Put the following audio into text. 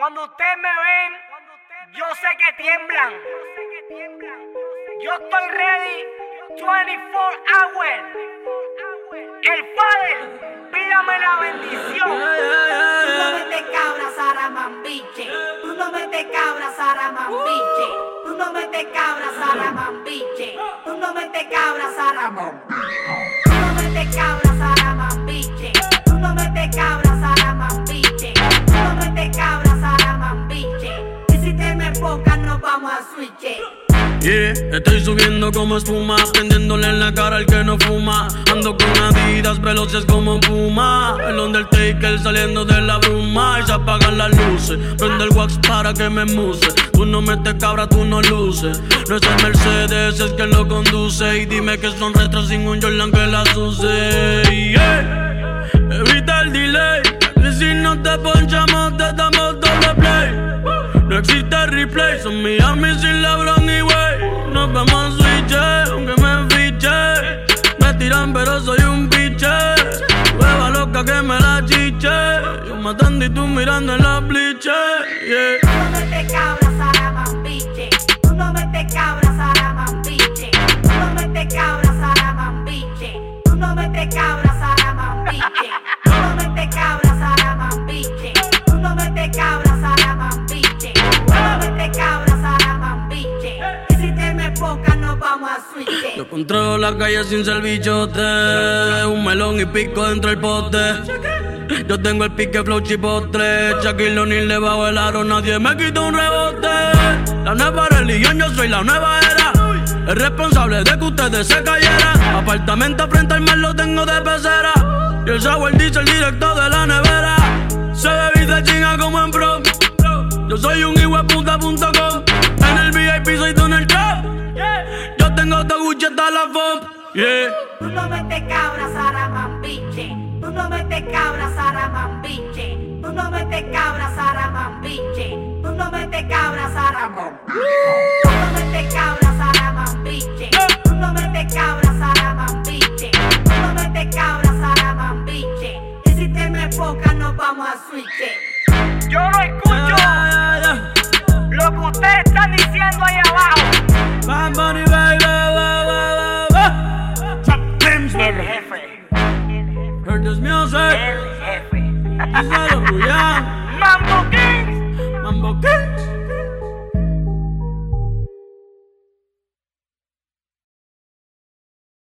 Cuando ustedes me ven, yo sé que tiemblan. Yo estoy ready 24 hours. El Padre, pídame la bendición. Tú no metes cabra, Sara Mambiche. Tú no metes cabra, Sara Mambiche. Tú no metes cabra, Sara Mambiche. Tú no metes cabra, Sara Mambiche. Yeah, estoy subiendo como espuma, prendiéndole en la cara al que no fuma. Ando con adidas veloces como puma. El Undertaker saliendo de la bruma y se apagan las luces. Prende el wax para que me muse. Tú no metes cabra, tú no luces. No es el Mercedes, es que lo conduce. Y dime que son retros sin un Jordan que las use. Evita el delay. Si no te ponchamos, te damos. Existe replay, son Miami sin LeBron y Way. Nos vemos en switch, aunque me fiche. Me tiran, pero soy un biche. Hueva loca que me la chiche. Yo matando y tú mirando en la bliche. Yo controlo la calle sin ser bichote. Un melón y pico dentro del pote. Yo tengo el pique flow chipotle. Shaquille O'Neal le bajo el aro, nadie me quita un rebote. La nueva religión, yo soy la nueva era. El responsable de que ustedes se cayeran. Apartamento frente al mar lo tengo de pecera. Y el sour dice el directo de la nevera. Se se chinga como en pro. Yo soy un puta.com. En Yeah. Tú no metes cabra, Sara Mambiche. Tú no metes cabra, Sara Mambiche. Tú no metes cabra, Sara Mambiche. Tú no metes cabra, Sara Mambiche. Tú no metes cabra, Sara Mambiche. Tú no metes cabra, Sara Mambiche. Tú no metes cabra, Sara Mambiche. Y si te me enfocas, nos vamos a switch. Yo no escucho yeah. lo que ustedes están diciendo Mambo Kings. Mambo King.